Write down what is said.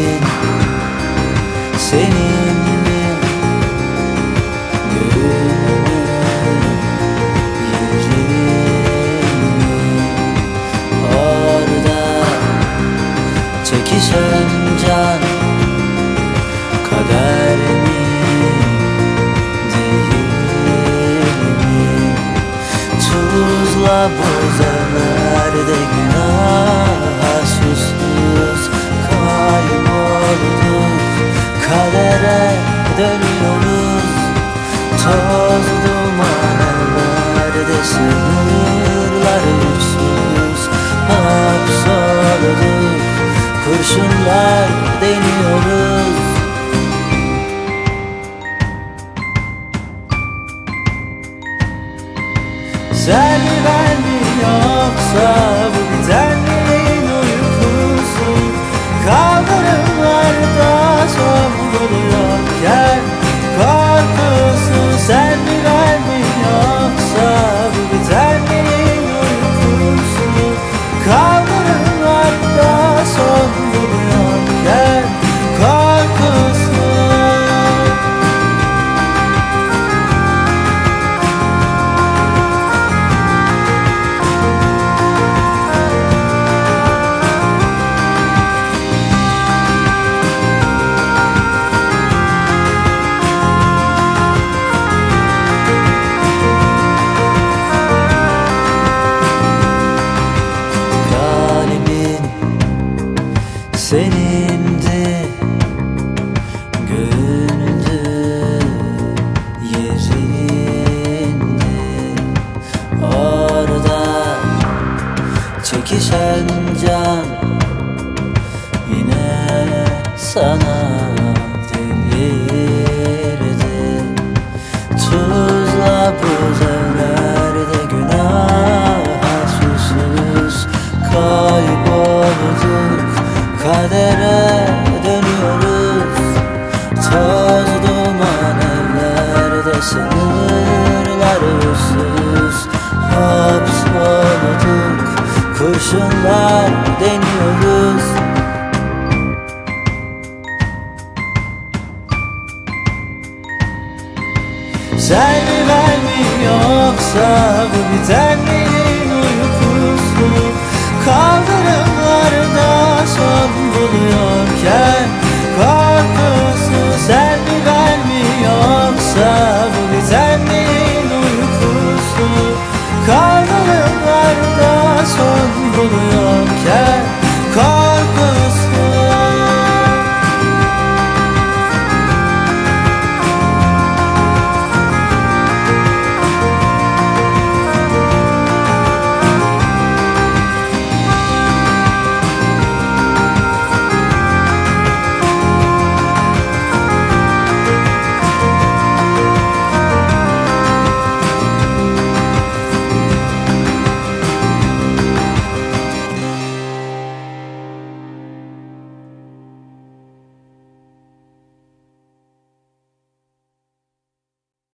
Senin Senin mi Göğün mü Yerin Orada Çekişen can Kader mi Değil mi Tuzla buz evlerde günah. Sınırlar uçsuz Hapsolduk kurşunlar deniyoruz. Sen mi ben mi yoksa senindi Gönlündü yerindi Orada çekişen can Yine sana yollar deniyoruz. Sen ben mi yoksa bu biter benim uykusu Kaldırım Kuruyor